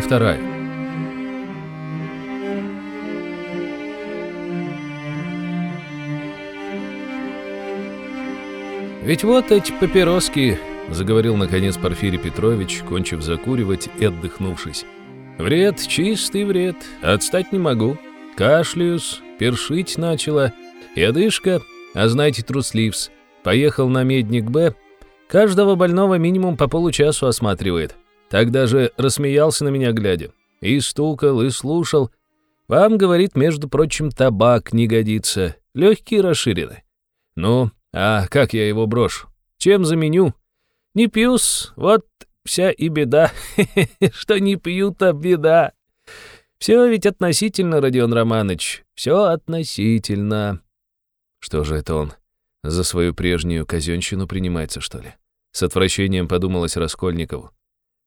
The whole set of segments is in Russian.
Вторая. «Ведь вот эти папироски», — заговорил наконец Порфирий Петрович, кончив закуривать и отдохнувшись. «Вред, чистый вред, отстать не могу. Кашляюсь, першить начала, и одышка, а знаете, трусливс. Поехал на медник Б, каждого больного минимум по получасу осматривает. Так даже рассмеялся на меня глядя. И стукал, и слушал. Вам, говорит, между прочим, табак не годится. Легкие расширены. Ну, а как я его брошу? Чем заменю? Не пьюс, вот вся и беда. Что не пью-то беда. Все ведь относительно, Родион Романович, все относительно. Что же это он? За свою прежнюю казенщину принимается, что ли? С отвращением подумалось Раскольникову.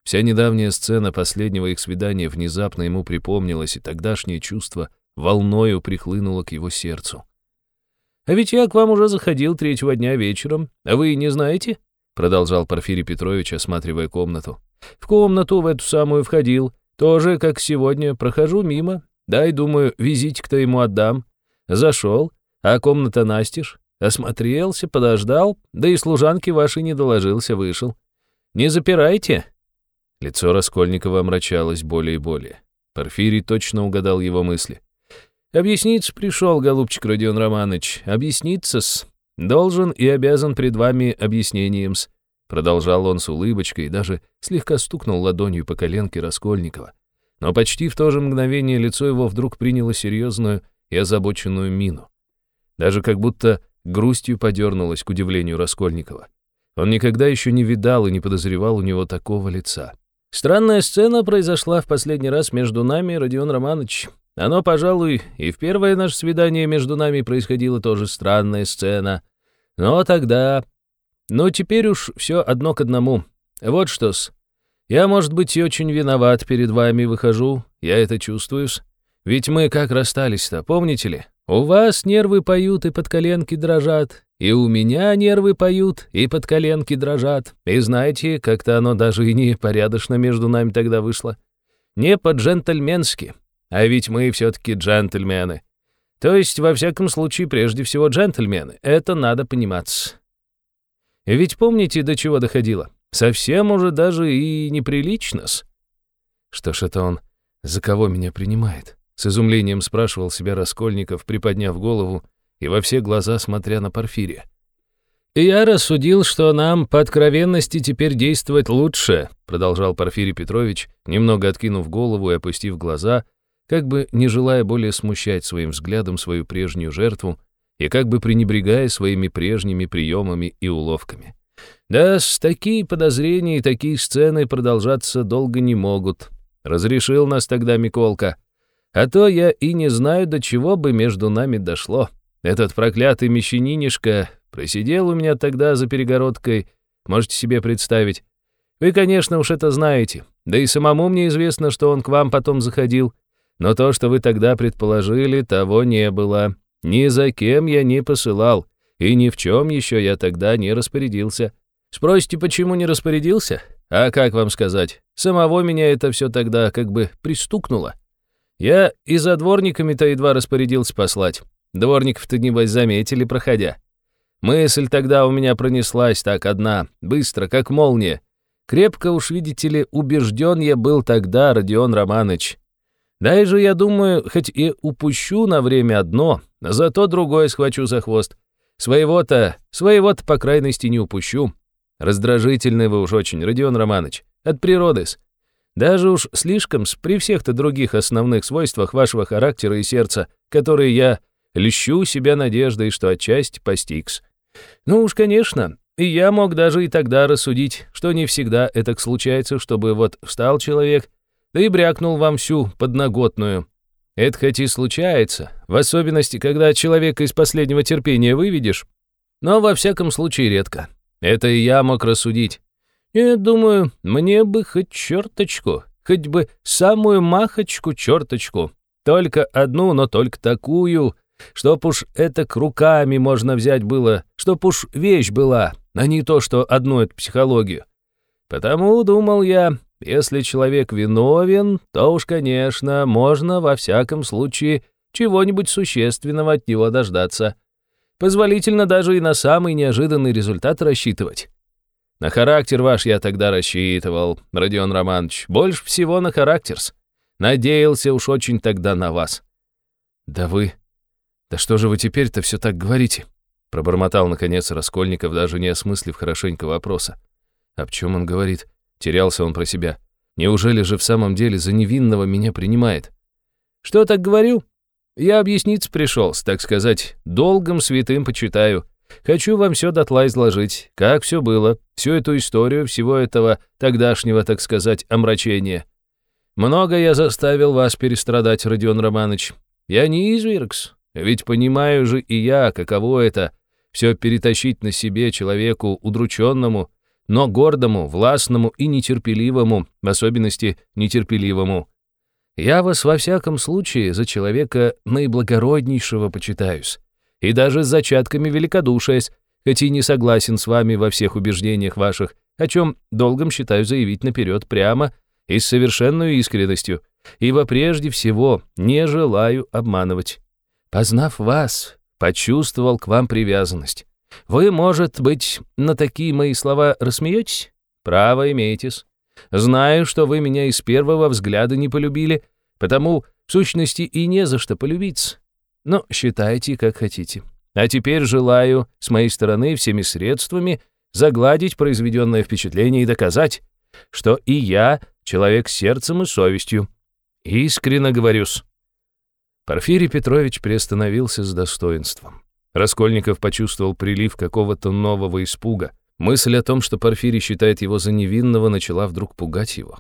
Вся недавняя сцена последнего их свидания внезапно ему припомнилась, и тогдашнее чувство волною прихлынуло к его сердцу. «А ведь я к вам уже заходил третьего дня вечером, а вы не знаете?» Продолжал Порфирий Петрович, осматривая комнату. «В комнату в эту самую входил, тоже, как сегодня, прохожу мимо. Дай, думаю, визитик-то ему отдам. Зашел, а комната настежь. Осмотрелся, подождал, да и служанки вашей не доложился, вышел. Не запирайте, Лицо Раскольникова омрачалось более и более. Порфирий точно угадал его мысли. «Объясниться пришел, голубчик Родион Романович, объясниться-с. Должен и обязан пред вами объяснением-с», продолжал он с улыбочкой и даже слегка стукнул ладонью по коленке Раскольникова. Но почти в то же мгновение лицо его вдруг приняло серьезную и озабоченную мину. Даже как будто грустью подернулось к удивлению Раскольникова. Он никогда еще не видал и не подозревал у него такого лица. Странная сцена произошла в последний раз между нами, Родион Романович. Оно, пожалуй, и в первое наше свидание между нами происходила тоже странная сцена. Но тогда... Но теперь уж все одно к одному. Вот что-с. Я, может быть, и очень виноват перед вами выхожу, я это чувствую-с. Ведь мы как расстались-то, помните ли? У вас нервы поют и под коленки дрожат, и у меня нервы поют, и под коленки дрожат. И знаете, как-то оно даже и не порядочно между нами тогда вышло. Не по-джентльменски. А ведь мы все-таки джентльмены. То есть, во всяком случае, прежде всего джентльмены. Это надо понимать. Ведь помните, до чего доходило? Совсем уже даже и неприлично-с. Что ж это он за кого меня принимает? С изумлением спрашивал себя Раскольников, приподняв голову и во все глаза смотря на Порфирия. «И я рассудил, что нам по откровенности теперь действовать лучше», продолжал Порфирий Петрович, немного откинув голову и опустив глаза, как бы не желая более смущать своим взглядом свою прежнюю жертву и как бы пренебрегая своими прежними приемами и уловками. «Да, с такие подозрения и такие сцены продолжаться долго не могут. Разрешил нас тогда Миколка. А то я и не знаю, до чего бы между нами дошло». Этот проклятый мещанинишка просидел у меня тогда за перегородкой, можете себе представить. Вы, конечно, уж это знаете, да и самому мне известно, что он к вам потом заходил. Но то, что вы тогда предположили, того не было. Ни за кем я не посылал, и ни в чем еще я тогда не распорядился. Спросите, почему не распорядился? А как вам сказать? Самого меня это все тогда как бы пристукнуло. Я и за дворниками-то едва распорядился послать. Дворников-то, небось, заметили, проходя. Мысль тогда у меня пронеслась так одна, быстро, как молния. Крепко уж, видите ли, убежден я был тогда, Родион Романович. Дай же, я думаю, хоть и упущу на время одно, зато другое схвачу за хвост. Своего-то, своего-то, по крайности, не упущу. Раздражительный вы уж очень, Родион Романович, от природы-с. Даже уж слишком при всех-то других основных свойствах вашего характера и сердца, которые я Лещу себя надеждой, что отчасти постигс. Ну уж, конечно, и я мог даже и тогда рассудить, что не всегда это случается, чтобы вот встал человек, да и брякнул вам всю подноготную. Это хоть и случается, в особенности, когда человека из последнего терпения выведешь, но во всяком случае редко. Это и я мог рассудить. Я думаю, мне бы хоть черточку, хоть бы самую махочку-черточку. Только одну, но только такую, Чтоб уж это к руками можно взять было, чтоб уж вещь была, а не то, что одну эту психологию. Потому, думал я, если человек виновен, то уж, конечно, можно во всяком случае чего-нибудь существенного от него дождаться. Позволительно даже и на самый неожиданный результат рассчитывать. На характер ваш я тогда рассчитывал, Родион Романович, больше всего на характерс. Надеялся уж очень тогда на вас. Да вы... Да что же вы теперь-то все так говорите? Пробормотал, наконец, Раскольников, даже не осмыслив хорошенько вопроса. Об чем он говорит? Терялся он про себя. Неужели же в самом деле за невинного меня принимает? Что так говорю? Я объясниться пришел, так сказать, долгом святым почитаю. Хочу вам все дотла изложить, как все было, всю эту историю, всего этого тогдашнего, так сказать, омрачения. Много я заставил вас перестрадать, Родион Романович. Я не извергс, ведь понимаю же и я, каково это, все перетащить на себе человеку удрученному, но гордому, властному и нетерпеливому, в особенности нетерпеливому. Я вас во всяком случае за человека наиблагороднейшего почитаюсь, и даже с зачатками великодушия, хоть и не согласен с вами во всех убеждениях ваших, о чем долгом считаю заявить наперед прямо и с совершенной искренностью, ибо прежде всего не желаю обманывать. Познав вас, почувствовал к вам привязанность. Вы, может быть, на такие мои слова рассмеетесь? Право имеетесь. Знаю, что вы меня из первого взгляда не полюбили, потому, в сущности, и не за что полюбиться. Но считайте, как хотите. А теперь желаю, с моей стороны, всеми средствами загладить произведенное впечатление и доказать, что и я человек сердцем и совестью. Искренно говорю-с. Порфирий Петрович приостановился с достоинством. Раскольников почувствовал прилив какого-то нового испуга. Мысль о том, что Порфирий считает его за невинного, начала вдруг пугать его.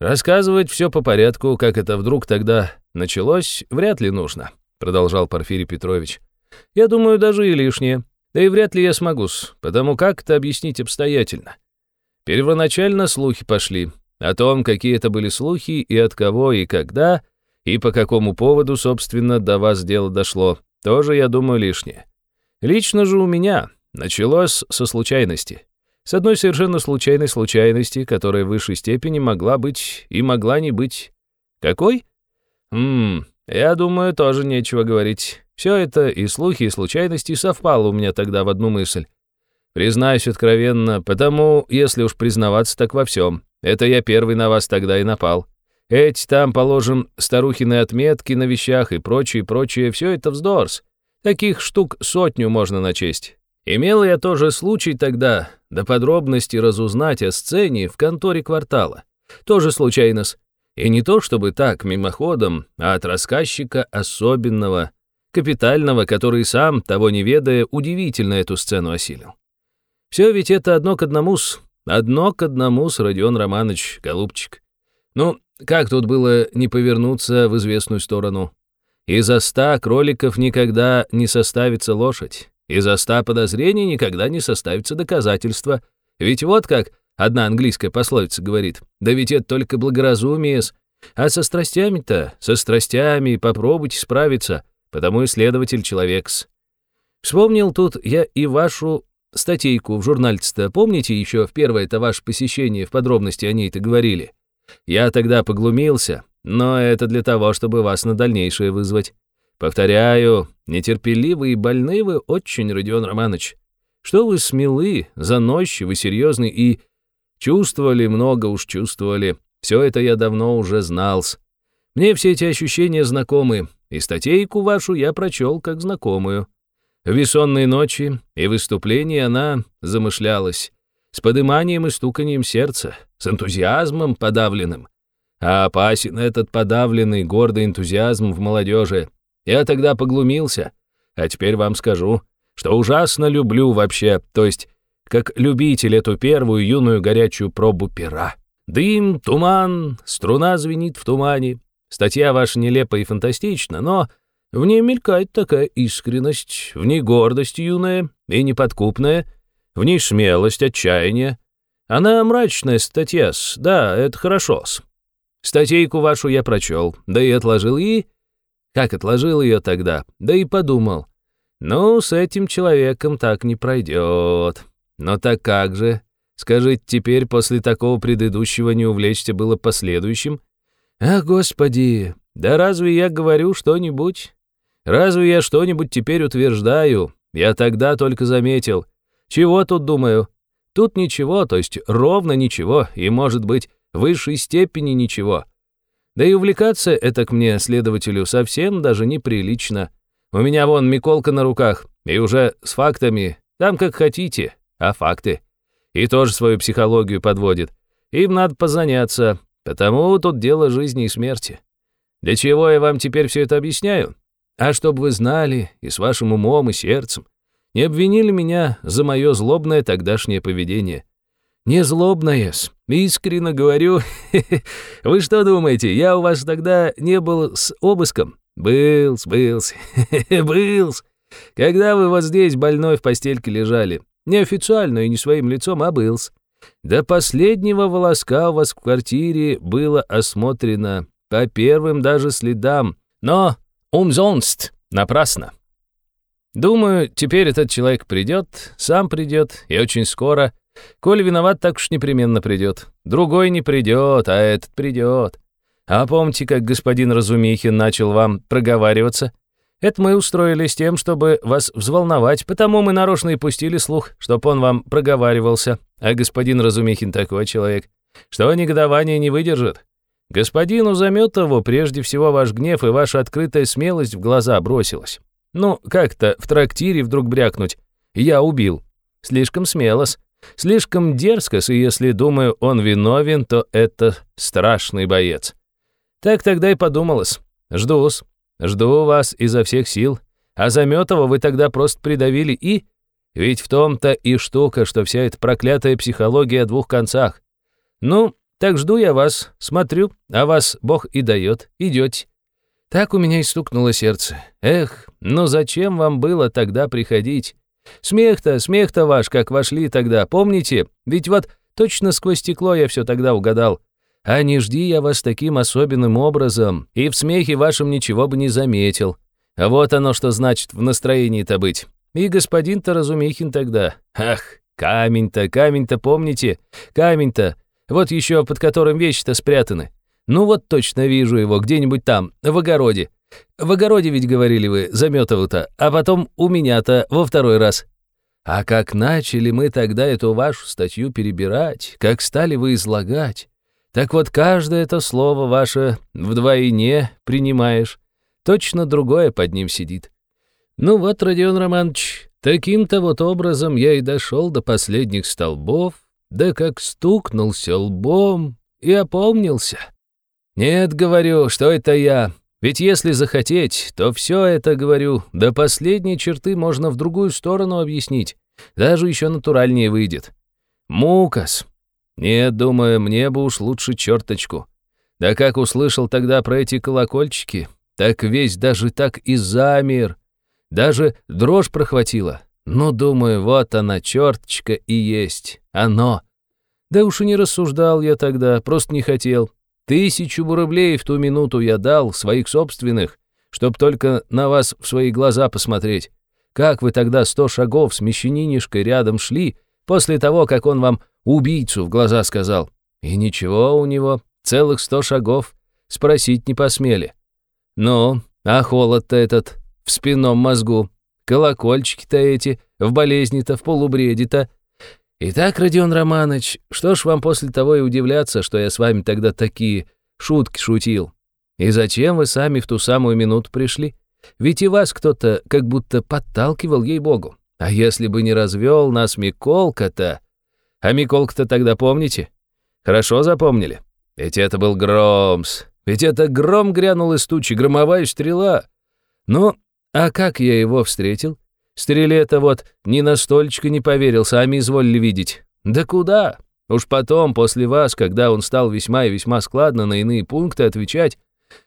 «Рассказывать все по порядку, как это вдруг тогда началось, вряд ли нужно», продолжал Порфирий Петрович. «Я думаю, даже и лишнее. Да и вряд ли я смогу-с, потому как это объяснить обстоятельно. Первоначально слухи пошли. О том, какие это были слухи, и от кого, и когда, и по какому поводу, собственно, до вас дело дошло. Тоже, я думаю, лишнее. Лично же у меня началось со случайности. С одной совершенно случайной случайности, которая в высшей степени могла быть и могла не быть. Какой? Ммм, я думаю, тоже нечего говорить. Все это, и слухи, и случайности, совпало у меня тогда в одну мысль. Признаюсь откровенно, потому, если уж признаваться, так во всем. Это я первый на вас тогда и напал. Эти там, положим, старухины отметки на вещах и прочее, прочее, все это вздорс. Таких штук сотню можно начесть. Имел я тоже случай тогда до подробности разузнать о сцене в конторе квартала. Тоже случайно-с. И не то чтобы так, мимоходом, а от рассказчика особенного, капитального, который сам, того не ведая, удивительно эту сцену осилил. Все ведь это одно к одному-с, одно к одному-с, Родион Романович, голубчик. Ну, как тут было не повернуться в известную сторону? Из-за ста кроликов никогда не составится лошадь. Из-за подозрений никогда не составится доказательство. Ведь вот как одна английская пословица говорит. Да ведь это только благоразумие -с. А со страстями-то, со страстями попробуйте справиться, потому и следователь человек-с. Вспомнил тут я и вашу статейку в журнальце-то. Помните еще в первое-то ваше посещение в подробности о ней-то говорили? Я тогда поглумился, но это для того, чтобы вас на дальнейшее вызвать. Повторяю, нетерпеливы и больны вы очень, Родион Романович. Что вы смелы, заносчивы, серьезны и... Чувствовали, много уж чувствовали. Все это я давно уже знал. Мне все эти ощущения знакомы, и статейку вашу я прочел как знакомую. В бессонные ночи и выступлении она замышлялась с подыманием и стуканием сердца, с энтузиазмом подавленным. А опасен этот подавленный, гордый энтузиазм в молодежи. Я тогда поглумился, а теперь вам скажу, что ужасно люблю вообще, то есть как любитель эту первую юную горячую пробу пера. Дым, туман, струна звенит в тумане. Статья ваша нелепа и фантастична, но в ней мелькает такая искренность, в ней гордость юная и неподкупная, в ней смелость, отчаяние. Она мрачная статья -с. да, это хорошо -с. Статейку вашу я прочел, да и отложил и... Как отложил ее тогда, да и подумал. Ну, с этим человеком так не пройдет. Но так как же? Скажите, теперь после такого предыдущего не увлечься было последующим? Ах, господи, да разве я говорю что-нибудь? Разве я что-нибудь теперь утверждаю? Я тогда только заметил. Чего тут думаю? Тут ничего, то есть ровно ничего, и, может быть, в высшей степени ничего. Да и увлекаться это к мне, следователю, совсем даже неприлично. У меня вон Миколка на руках, и уже с фактами, там как хотите, а факты. И тоже свою психологию подводит. Им надо позаняться, потому тут дело жизни и смерти. Для чего я вам теперь все это объясняю? А чтобы вы знали, и с вашим умом, и сердцем, не обвинили меня за мое злобное тогдашнее поведение. Не злобное-с, искренне говорю. Вы что думаете, я у вас тогда не был с обыском? Был-с, был-с, был-с. Когда вы вот здесь больной в постельке лежали. Неофициально и не своим лицом, а был-с. До последнего волоска у вас в квартире было осмотрено по первым даже следам, но умзонст, напрасно. Думаю, теперь этот человек придет, сам придет, и очень скоро. Коль виноват, так уж непременно придет. Другой не придет, а этот придет. А помните, как господин Разумихин начал вам проговариваться? Это мы устроили с тем, чтобы вас взволновать, потому мы нарочно и пустили слух, чтоб он вам проговаривался. А господин Разумихин такой человек, что негодование не выдержит. Господину Заметову прежде всего ваш гнев и ваша открытая смелость в глаза бросилась. Ну, как-то в трактире вдруг брякнуть. Я убил. Слишком смелос. Слишком дерзко, если думаю, он виновен, то это страшный боец. Так тогда и подумалось. Жду-с. Жду вас изо всех сил. А Заметова вы тогда просто придавили и... Ведь в том-то и штука, что вся эта проклятая психология о двух концах. Ну, так жду я вас, смотрю, а вас Бог и дает, идете. Так у меня и стукнуло сердце. Эх, ну зачем вам было тогда приходить? Смех-то, смех-то ваш, как вошли тогда, помните? Ведь вот точно сквозь стекло я все тогда угадал. А не жди я вас таким особенным образом, и в смехе вашем ничего бы не заметил. Вот оно что значит в настроении-то быть. И господин-то Разумихин тогда. Ах, камень-то, камень-то, помните? Камень-то, вот еще под которым вещи-то спрятаны. Ну вот точно вижу его где-нибудь там, в огороде. В огороде ведь говорили вы, Заметову-то, а потом у меня-то во второй раз. А как начали мы тогда эту вашу статью перебирать, как стали вы излагать, так вот каждое это слово ваше вдвойне принимаешь, точно другое под ним сидит. Ну вот, Родион Романович, таким-то вот образом я и дошел до последних столбов, да как стукнулся лбом и опомнился. Нет, говорю, что это я. Ведь если захотеть, то все это, говорю, до последней черты можно в другую сторону объяснить. Даже еще натуральнее выйдет. Мукас. Нет, думаю, мне бы уж лучше черточку. Да как услышал тогда про эти колокольчики, так весь даже так и замер. Даже дрожь прохватила. Ну, думаю, вот она, черточка и есть. Оно. Да уж и не рассуждал я тогда, просто не хотел. Тысячу рублей в ту минуту я дал, своих собственных, чтоб только на вас в свои глаза посмотреть. Как вы тогда сто шагов с мещанинишкой рядом шли, после того, как он вам убийцу в глаза сказал? И ничего у него, целых сто шагов, спросить не посмели. Ну, а холод-то этот в спинном мозгу, колокольчики-то эти, в болезни-то, в полубреде-то, Итак, Родион Романович, что ж вам после того и удивляться, что я с вами тогда такие шутки шутил? И зачем вы сами в ту самую минуту пришли? Ведь и вас кто-то как будто подталкивал, ей-богу. А если бы не развел нас Миколка-то... А Миколка-то тогда помните? Хорошо запомнили? Ведь это был Громс. Ведь это гром грянул из тучи, громовая стрела. Ну, а как я его встретил? Стреле-то вот ни на стольчика не поверил, сами изволили видеть. Да куда? Уж потом, после вас, когда он стал весьма и весьма складно на иные пункты отвечать,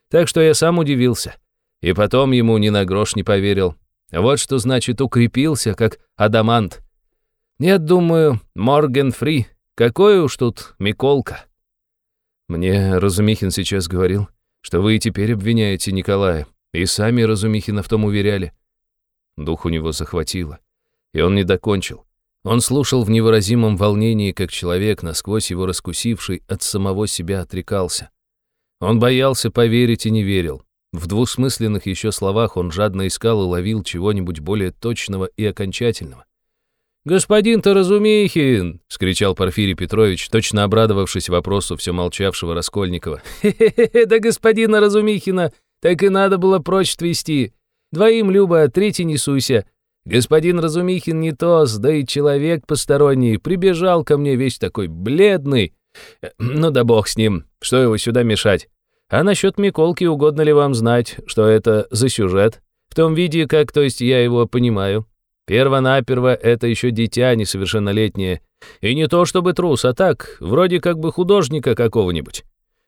так что я сам удивился. И потом ему ни на грош не поверил. Вот что значит укрепился, как адамант. Нет, думаю, Морген Фри, какой уж тут Миколка. Мне Разумихин сейчас говорил, что вы и теперь обвиняете Николая, и сами Разумихина в том уверяли. Дух у него захватило. И он не докончил. Он слушал в невыразимом волнении, как человек, насквозь его раскусивший, от самого себя отрекался. Он боялся поверить и не верил. В двусмысленных еще словах он жадно искал и ловил чего-нибудь более точного и окончательного. «Господин Таразумихин!» — скричал Порфирий Петрович, точно обрадовавшись вопросу все молчавшего Раскольникова. «Хе-хе-хе, да господина Разумихина так и надо было прочь твести. Двоим, Люба, третий не суйся. Господин Разумихин не тос, да и человек посторонний, прибежал ко мне весь такой бледный. Ну да бог с ним, что его сюда мешать. А насчет Миколки угодно ли вам знать, что это за сюжет? В том виде, как, то есть, я его понимаю. Первонаперво это еще дитя несовершеннолетнее. И не то чтобы трус, а так, вроде как бы художника какого-нибудь.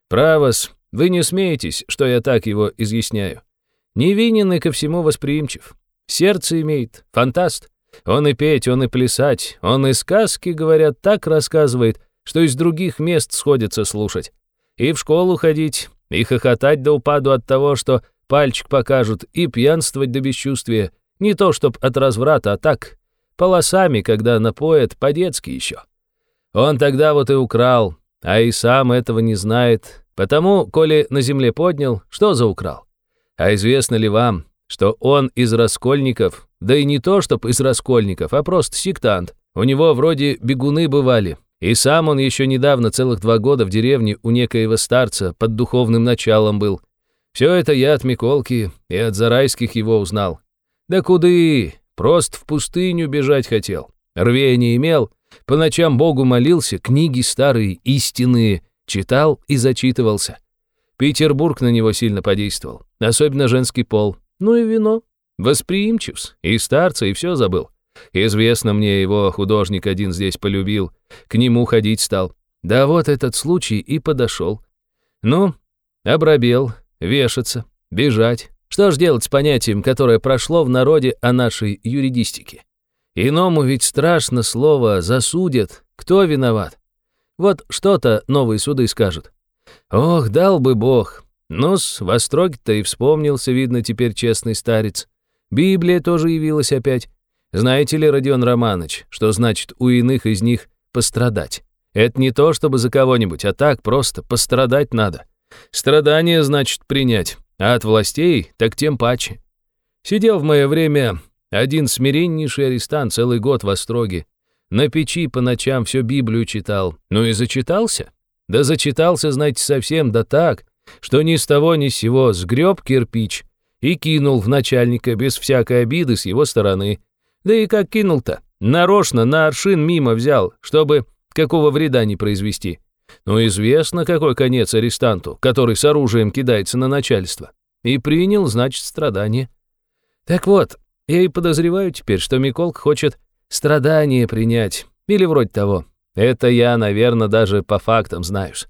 Правос, вы не смеетесь, что я так его изъясняю. Невинен и ко всему восприимчив. Сердце имеет, фантаст. Он и петь, он и плясать, он и сказки, говорят, так рассказывает, что из других мест сходится слушать. И в школу ходить, и хохотать до упаду от того, что пальчик покажут, и пьянствовать до бесчувствия. Не то чтоб от разврата, а так, полосами, когда напоят, по-детски еще. Он тогда вот и украл, а и сам этого не знает. Потому, коли на земле поднял, что за украл? А известно ли вам, что он из раскольников, да и не то, чтоб из раскольников, а просто сектант. У него вроде бегуны бывали, и сам он еще недавно целых два года в деревне у некоего старца под духовным началом был. Все это я от Миколки и от Зарайских его узнал. Да куды? Просто в пустыню бежать хотел. Рвения имел, по ночам Богу молился, книги старые, истинные, читал и зачитывался. Петербург на него сильно подействовал, особенно женский пол. Ну и вино. Восприимчив, и старца, и все забыл. Известно мне, его художник один здесь полюбил, к нему ходить стал. Да вот этот случай и подошел. Ну, обрабел, вешаться, бежать. Что ж делать с понятием, которое прошло в народе о нашей юридистике? Иному ведь страшно слово «засудят». Кто виноват? Вот что-то новые суды скажут. Ох, дал бы бог. Ну-с, в то и вспомнился, видно, теперь честный старец. Библия тоже явилась опять. Знаете ли, Родион Романович, что значит у иных из них пострадать? Это не то, чтобы за кого-нибудь, а так просто пострадать надо. Страдание значит принять, а от властей так тем паче. Сидел в мое время один смиреннейший арестант целый год в Остроге. На печи по ночам всю Библию читал. Ну и зачитался. Да зачитался, знаете, совсем, да так, что ни с того ни с сего сгреб кирпич и кинул в начальника без всякой обиды с его стороны. Да и как кинул-то? Нарочно на аршин мимо взял, чтобы какого вреда не произвести. Ну, известно, какой конец арестанту, который с оружием кидается на начальство. И принял, значит, страдание. Так вот, я и подозреваю теперь, что Миколк хочет страдание принять, или вроде того. Это я, наверное, даже по фактам знаешь.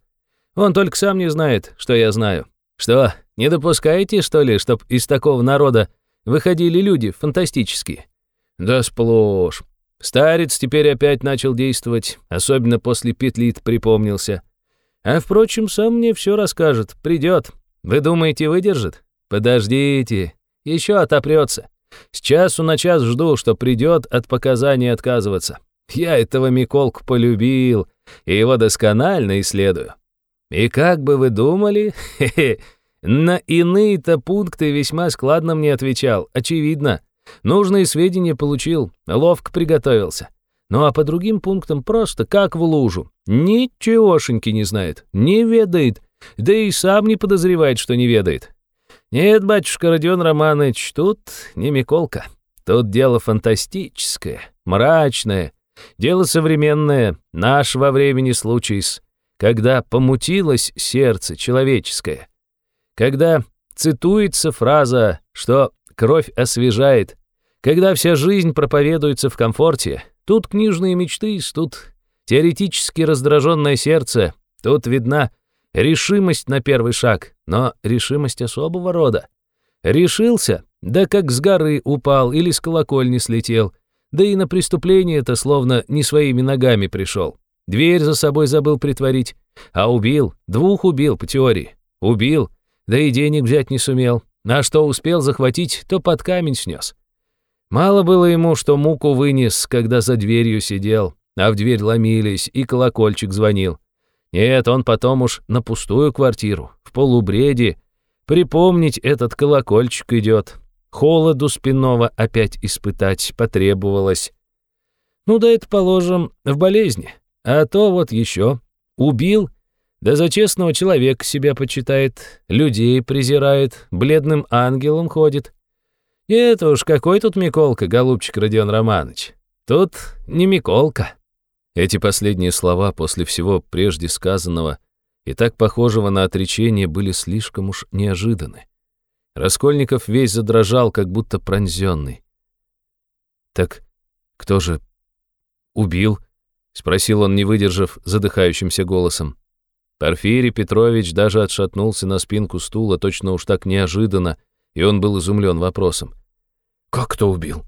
Он только сам не знает, что я знаю. Что, не допускаете, что ли, чтоб из такого народа выходили люди фантастические? Да сплошь. Старец теперь опять начал действовать, особенно после петлит припомнился. А, впрочем, сам мне все расскажет, придет. Вы думаете, выдержит? Подождите, еще отопрется. С часу на час жду, что придет от показаний отказываться. Я этого Миколку полюбил, и его досконально исследую. И как бы вы думали, на иные-то пункты весьма складно мне отвечал, очевидно. Нужные сведения получил, ловко приготовился. Ну а по другим пунктам просто как в лужу. Ничегошеньки не знает, не ведает, да и сам не подозревает, что не ведает. Нет, батюшка Родион Романович, тут не Миколка. Тут дело фантастическое, мрачное, дело современное, наш во времени случай, когда помутилось сердце человеческое, когда цитуется фраза, что кровь освежает, когда вся жизнь проповедуется в комфорте, тут книжные мечты, тут теоретически раздраженное сердце, тут видна решимость на первый шаг, но решимость особого рода. Решился, да как с горы упал или с колокольни слетел, да и на преступление это словно не своими ногами пришел. Дверь за собой забыл притворить, а убил, двух убил по теории. Убил, да и денег взять не сумел, а что успел захватить, то под камень снес. Мало было ему, что муку вынес, когда за дверью сидел, а в дверь ломились, и колокольчик звонил. Нет, он потом уж на пустую квартиру, в полубреде. Припомнить этот колокольчик идет. Холоду спинного опять испытать потребовалось. Ну да это, положим, в болезни. А то вот еще. Убил, да за честного человека себя почитает, людей презирает, бледным ангелом ходит. Это уж какой тут Миколка, голубчик Родион Романович. Тут не Миколка. Эти последние слова после всего прежде сказанного и так похожего на отречение были слишком уж неожиданны. Раскольников весь задрожал, как будто пронзенный. «Так кто же убил?» — спросил он, не выдержав, задыхающимся голосом. Порфирий Петрович даже отшатнулся на спинку стула, точно уж так неожиданно, и он был изумлен вопросом. «Как кто убил?»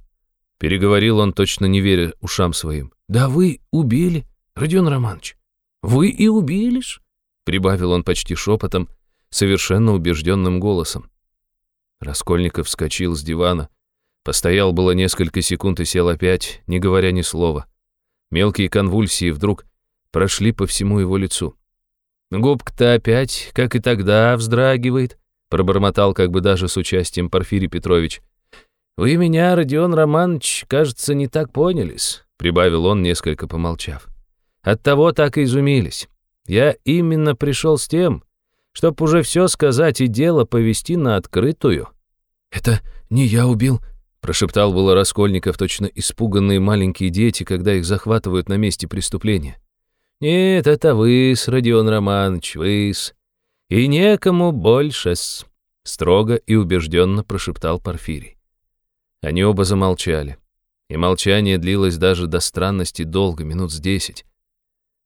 Переговорил он, точно не веря ушам своим. «Да вы убили, Родион Романович. Вы и убили ж?» Прибавил он почти шепотом, совершенно убежденным голосом. Раскольников вскочил с дивана, постоял было несколько секунд и сел опять, не говоря ни слова. Мелкие конвульсии вдруг прошли по всему его лицу. «Губка-то опять, как и тогда, вздрагивает», пробормотал как бы даже с участием Порфирий Петрович. «Вы меня, Родион Романович, кажется, не так понялись», прибавил он, несколько помолчав. «Оттого так и изумились. Я именно пришел с тем, чтоб уже все сказать и дело повести на открытую». «Это не я убил», Прошептал было Раскольников, точно испуганные маленькие дети, когда их захватывают на месте преступления. «Нет, это вы-с, Родион Романович, вы-с. И некому больше-с», — строго и убежденно прошептал Порфирий. Они оба замолчали. И молчание длилось даже до странности долго, минут с десять.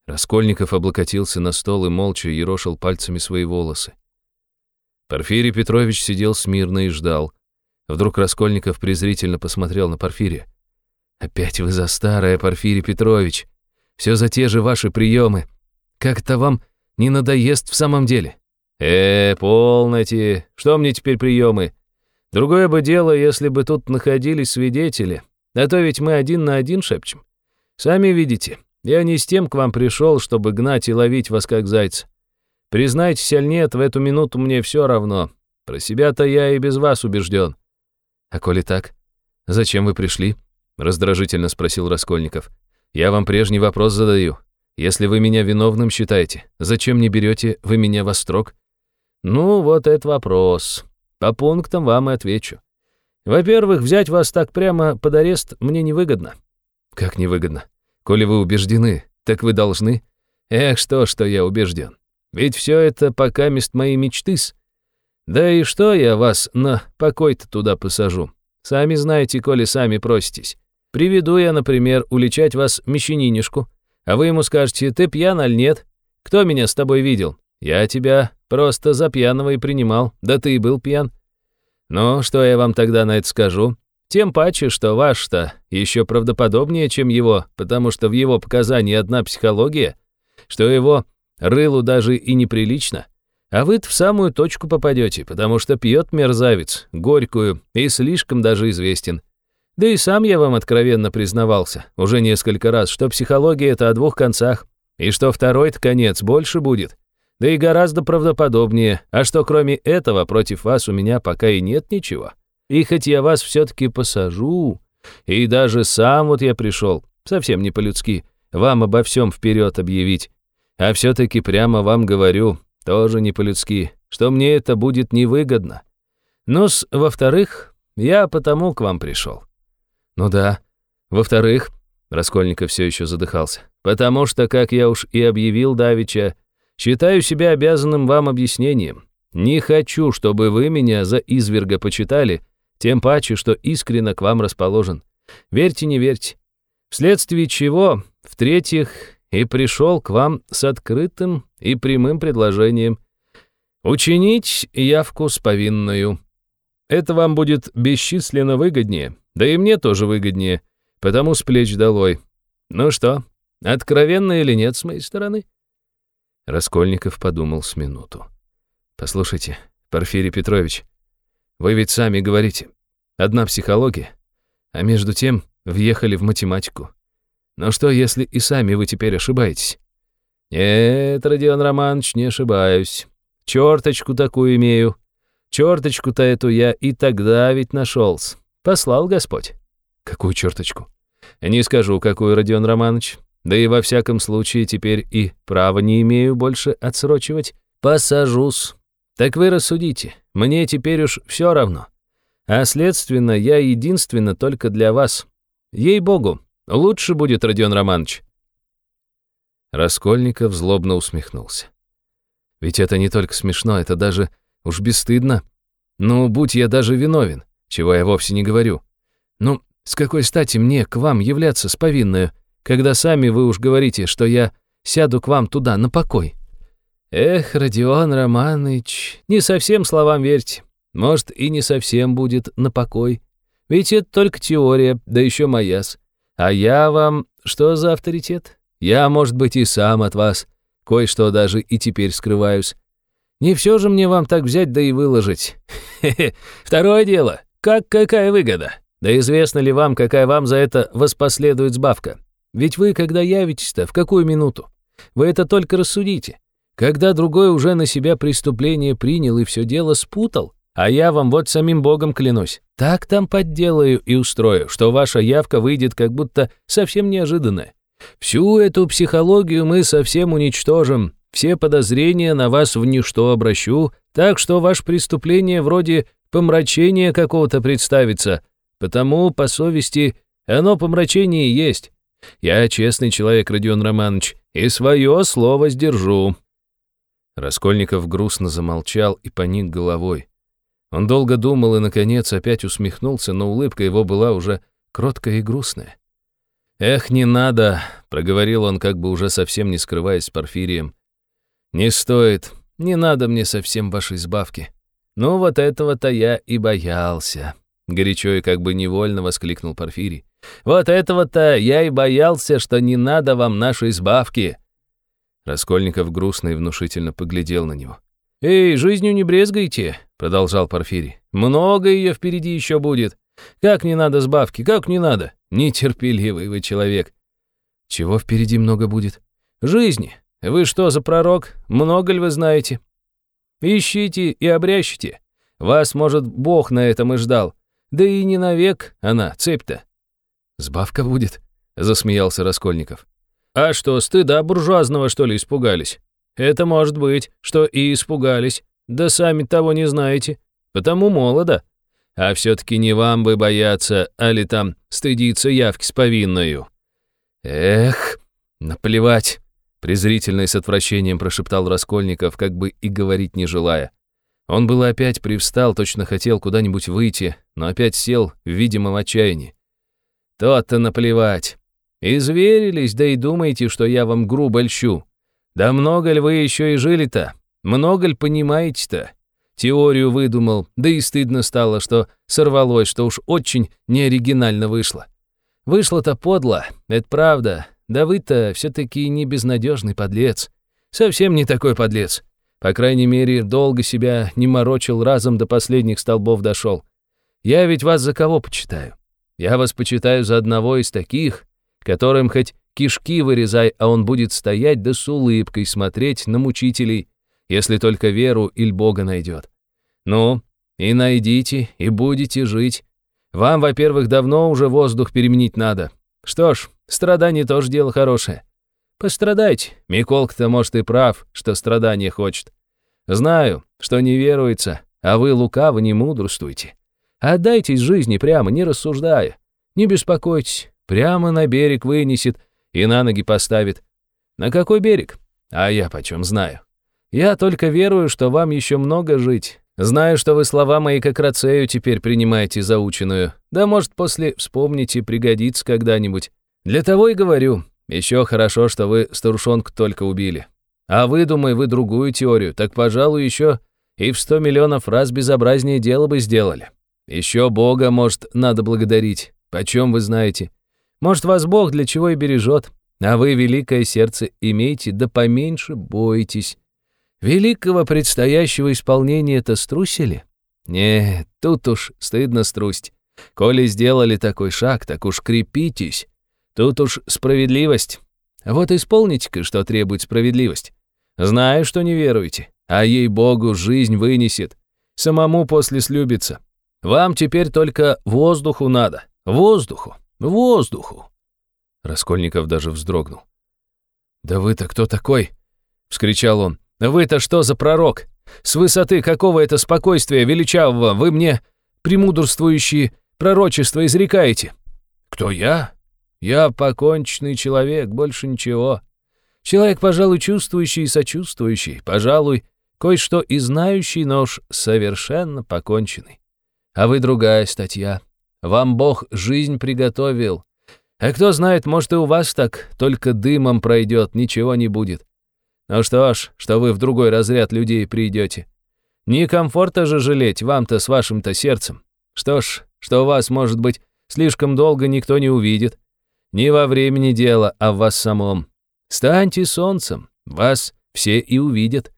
Раскольников облокотился на стол и молча ерошил пальцами свои волосы. Порфирий Петрович сидел смирно и ждал, Вдруг Раскольников презрительно посмотрел на Порфирия. «Опять вы за старое, Порфирий Петрович. Все за те же ваши приемы. Как это вам не надоест в самом деле?» «Э, полноте. Что мне теперь приемы? Другое бы дело, если бы тут находились свидетели. А то ведь мы один на один шепчем. Сами видите, я не с тем к вам пришел, чтобы гнать и ловить вас как зайца. Признайтесь, аль нет, в эту минуту мне все равно. Про себя-то я и без вас убежден. «А коли так, зачем вы пришли?» — раздражительно спросил Раскольников. «Я вам прежний вопрос задаю. Если вы меня виновным считаете, зачем не берете вы меня во строк?» «Ну, вот это вопрос. По пунктам вам и отвечу. Во-первых, взять вас так прямо под арест мне невыгодно». «Как невыгодно? Коли вы убеждены, так вы должны...» «Эх, что, что я убежден. Ведь все это пока мест моей мечты-с. Да и что я вас на покой-то туда посажу? Сами знаете, коли сами проситесь. Приведу я, например, уличать вас мещанинишку, а вы ему скажете, ты пьян аль нет? Кто меня с тобой видел? Я тебя просто за пьяного и принимал, да ты и был пьян. Ну, что я вам тогда на это скажу? Тем паче, что ваш-то еще правдоподобнее, чем его, потому что в его показании одна психология, что его рылу даже и неприлично. А вы в самую точку попадете, потому что пьет мерзавец, горькую, и слишком даже известен. Да и сам я вам откровенно признавался, уже несколько раз, что психология — это о двух концах, и что второй-то конец больше будет. Да и гораздо правдоподобнее, а что кроме этого против вас у меня пока и нет ничего. И хоть я вас все-таки посажу, и даже сам вот я пришел, совсем не по-людски, вам обо всем вперед объявить, а все-таки прямо вам говорю, тоже не по-людски, что мне это будет невыгодно. Но, во-вторых, я потому к вам пришел. Ну да. Во-вторых, Раскольников все еще задыхался. Потому что, как я уж и объявил Давича, считаю себя обязанным вам объяснением. Не хочу, чтобы вы меня за изверга почитали, тем паче, что искренно к вам расположен. Верьте, не верьте. Вследствие чего, в-третьих, и пришел к вам с открытым и прямым предложением учинить явку с повинною. Это вам будет бесчисленно выгоднее, да и мне тоже выгоднее, потому с плеч долой. Ну что, откровенно или нет с моей стороны?» Раскольников подумал с минуту. «Послушайте, Порфирий Петрович, вы ведь сами говорите, одна психология, а между тем въехали в математику. Но что, если и сами вы теперь ошибаетесь? Нет, Родион Романович, не ошибаюсь. Черточку такую имею. Черточку-то эту я и тогда ведь нашелся. Послал Господь. Какую черточку? Не скажу, какую, Родион Романович. Да и во всяком случае теперь и права не имею больше отсрочивать. Посажусь. Так вы рассудите. Мне теперь уж все равно. А следственно, я единственно только для вас. Ей-богу, лучше будет, Родион Романович. Раскольников злобно усмехнулся. Ведь это не только смешно, это даже уж бесстыдно. Ну, будь я даже виновен, чего я вовсе не говорю. Ну, с какой стати мне к вам являться с повинною, когда сами вы уж говорите, что я сяду к вам туда на покой? Эх, Родион Романович, не совсем словам верьте. Может, и не совсем будет на покой. Ведь это только теория, да еще мояс. А я вам что за авторитет? Я, может быть, и сам от вас. Кое-что даже и теперь скрываюсь. Не все же мне вам так взять да и выложить. Хе-хе. Второе дело. Как какая выгода? Да известно ли вам, какая вам за это воспоследует сбавка? Ведь вы, когда явитесь-то, в какую минуту? Вы это только рассудите. Когда другой уже на себя преступление принял и все дело спутал, а я вам вот самим Богом клянусь, так там подделаю и устрою, что ваша явка выйдет как будто совсем неожиданная. Всю эту психологию мы совсем уничтожим, все подозрения на вас в ничто обращу, так что ваше преступление вроде помрачения какого-то представится, потому, по совести, оно помрачение есть. Я честный человек, Родион Романович, и свое слово сдержу». Раскольников грустно замолчал и поник головой. Он долго думал и, наконец, опять усмехнулся, но улыбка его была уже кроткая и грустная. «Эх, не надо», — проговорил он, как бы уже совсем не скрываясь с Порфирием. «Не стоит, не надо мне совсем вашей избавки. Ну, вот этого-то я и боялся», — горячо и как бы невольно воскликнул Порфирий. «Вот этого-то я и боялся, что не надо вам нашей избавки». Раскольников грустно и внушительно поглядел на него. «Эй, жизнью не брезгайте», — продолжал Порфирий. «Много ее впереди еще будет. Как не надо сбавки, как не надо? Нетерпеливый вы человек». «Чего впереди много будет?» «Жизни. Вы что за пророк? Много ли вы знаете?» «Ищите и обрящите. Вас, может, Бог на этом и ждал. Да и не навек она, цепь-то». «Сбавка будет», — засмеялся Раскольников. «А что, стыда буржуазного, что ли, испугались? Это может быть, что и испугались, да сами того не знаете, потому молодо. А все-таки не вам бы бояться, а ли там стыдиться явки с повинною». «Эх, наплевать», — презрительно и с отвращением прошептал Раскольников, как бы и говорить не желая. Он было опять привстал, точно хотел куда-нибудь выйти, но опять сел в видимом отчаянии. «То-то наплевать. Изверились, да и думаете, что я вам грубо льщу. Да много ли вы еще и жили-то? Много ли понимаете-то? Теорию выдумал, да и стыдно стало, что сорвалось, что уж очень неоригинально вышло. Вышло-то подло, это правда. Да вы-то все-таки не безнадежный подлец. Совсем не такой подлец. По крайней мере, долго себя не морочил, разом до последних столбов дошел. Я ведь вас за кого почитаю? Я вас почитаю за одного из таких, которым хоть кишки вырезай, а он будет стоять да с улыбкой смотреть на мучителей, если только веру или Бога найдет. Ну, и найдите, и будете жить. Вам, во-первых, давно уже воздух переменить надо. Что ж, страдание тоже дело хорошее. Пострадайте. Миколка-то, может, и прав, что страдание хочет. Знаю, что не веруется, а вы лукаво не мудрствуйте. Отдайтесь жизни прямо, не рассуждая. Не беспокойтесь, Прямо на берег вынесет и на ноги поставит. На какой берег? А я почем знаю. Я только верую, что вам еще много жить. Знаю, что вы слова мои как рацею теперь принимаете заученную. Да, может, после вспомните, пригодится когда-нибудь. Для того и говорю. Еще хорошо, что вы старушонку только убили. А выдумай вы другую теорию, так, пожалуй, еще и в сто миллионов раз безобразнее дело бы сделали. Еще Бога, может, надо благодарить. Почем вы знаете? Может, вас Бог для чего и бережет, а вы великое сердце имеете, да поменьше бойтесь. Великого предстоящего исполнения-то струсили? Нет, тут уж стыдно струсть. Коли сделали такой шаг, так уж крепитесь. Тут уж справедливость. Вот исполните-ка, что требует справедливость. Знаю, что не веруете, а ей-богу, жизнь вынесет. Самому после слюбится. Вам теперь только воздуху надо. Воздуху, воздуху. Раскольников даже вздрогнул. «Да вы-то кто такой?» — вскричал он. «Вы-то что за пророк? С высоты какого это спокойствия величавого вы мне премудрствующие пророчества изрекаете?» «Кто я? Я поконченный человек, больше ничего. Человек, пожалуй, чувствующий и сочувствующий, пожалуй, кое-что и знающий, но уж совершенно поконченный. А вы другая статья. Вам Бог жизнь приготовил. А кто знает, может, и у вас так только дымом пройдет, ничего не будет. Ну что ж, что вы в другой разряд людей придете. Не комфорта же жалеть вам-то с вашим-то сердцем. Что ж, что у вас, может быть, слишком долго никто не увидит. Не во времени дело, а в вас самом. Станьте солнцем, вас все и увидят.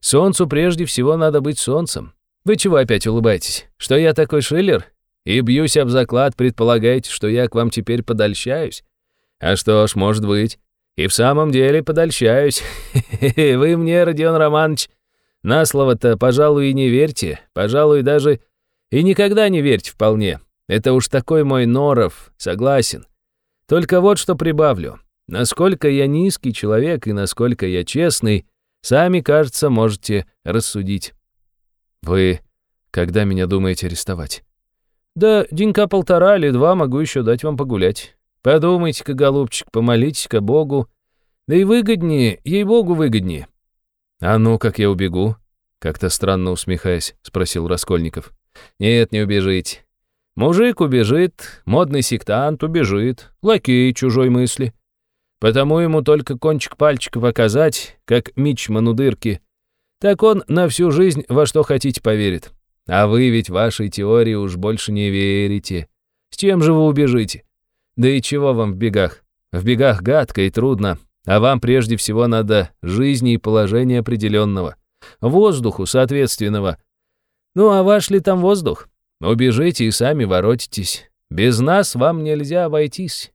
Солнцу прежде всего надо быть солнцем. Вы чего опять улыбаетесь? Что я такой шиллер? И бьюсь об заклад, предполагаете, что я к вам теперь подольщаюсь? А что ж, может быть. И в самом деле подольщаюсь. Вы мне, Родион Романович, на слово-то, пожалуй, и не верьте. Пожалуй, даже и никогда не верьте вполне. Это уж такой мой норов, согласен. Только вот что прибавлю. Насколько я низкий человек и насколько я честный, сами, кажется, можете рассудить. Вы когда меня думаете арестовать? Да денька полтора или два могу еще дать вам погулять. Подумайте-ка, голубчик, помолитесь-ка Богу. Да и выгоднее, ей-богу, выгоднее. А ну, как я убегу? Как-то странно усмехаясь, спросил Раскольников. Нет, не убежите. Мужик убежит, модный сектант убежит, лакей чужой мысли. Потому ему только кончик пальчика показать, как мичману дырки. Так он на всю жизнь во что хотите поверит. А вы ведь вашей теории уж больше не верите. С чем же вы убежите? Да и чего вам в бегах? В бегах гадко и трудно, а вам прежде всего надо жизни и положения определенного. Воздуху соответственного. Ну а ваш ли там воздух? Убежите и сами воротитесь. Без нас вам нельзя обойтись.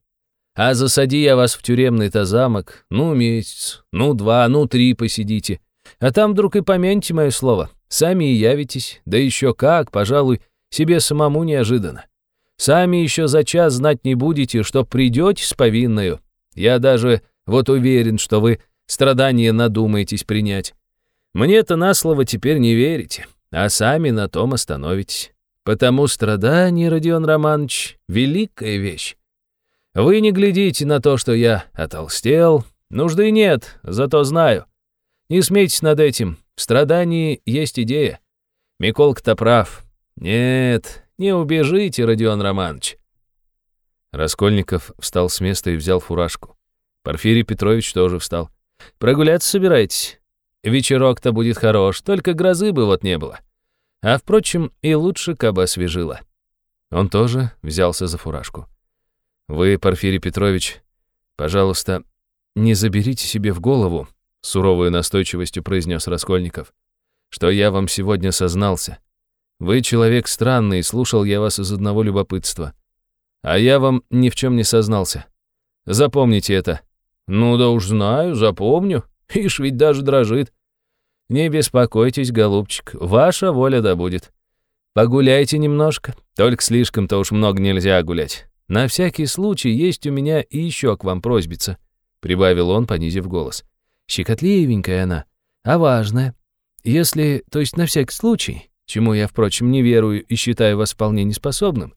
А засади я вас в тюремный-то замок, ну месяц, ну два, ну три посидите. А там вдруг и помяньте мое слово. Сами и явитесь, да еще как, пожалуй, себе самому неожиданно. Сами еще за час знать не будете, что придете с повинною. Я даже вот уверен, что вы страдания надумаетесь принять. Мне-то на слово теперь не верите, а сами на том остановитесь. Потому страдание, Родион Романович, великая вещь. Вы не глядите на то, что я отолстел. Нужды нет, зато знаю. Не смейтесь над этим. В страдании есть идея. Миколка-то прав. Нет, не убежите, Родион Романович. Раскольников встал с места и взял фуражку. Порфирий Петрович тоже встал. «Прогуляться собираетесь? Вечерок-то будет хорош, только грозы бы вот не было. А, впрочем, и лучше кабы освежило». Он тоже взялся за фуражку. «Вы, Порфирий Петрович, пожалуйста, не заберите себе в голову», суровой настойчивостью произнес Раскольников, «что я вам сегодня сознался. Вы человек странный, слушал я вас из одного любопытства. А я вам ни в чем не сознался. Запомните это». «Ну да уж знаю, запомню. Ишь ведь даже дрожит. Не беспокойтесь, голубчик, ваша воля да будет. Погуляйте немножко, только слишком-то уж много нельзя гулять. На всякий случай есть у меня и еще к вам просьбица», — прибавил он, понизив голос. «Щекотливенькая она, а важная. Если, то есть на всякий случай, чему я, впрочем, не верую и считаю вас вполне неспособным,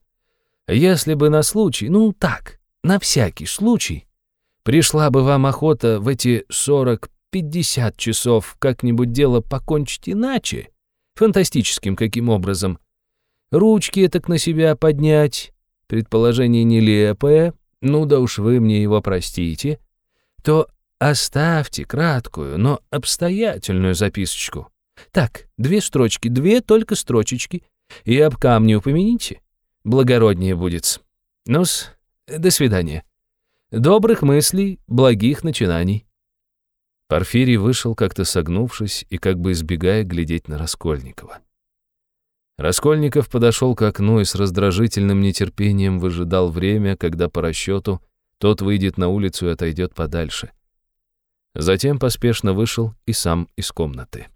если бы на случай, ну так, на всякий случай, пришла бы вам охота в эти сорок-пятьдесят часов как-нибудь дело покончить иначе, фантастическим каким образом, ручки так на себя поднять, предположение нелепое, ну да уж вы мне его простите, то оставьте краткую, но обстоятельную записочку. Так, две строчки, две только строчечки, и об камне упомяните. Благороднее будет. Ну-с, до свидания. Добрых мыслей, благих начинаний. Порфирий вышел, как-то согнувшись и как бы избегая глядеть на Раскольникова. Раскольников подошел к окну и с раздражительным нетерпением выжидал время, когда по расчету тот выйдет на улицу и отойдет подальше. Затем поспешно вышел и сам из комнаты.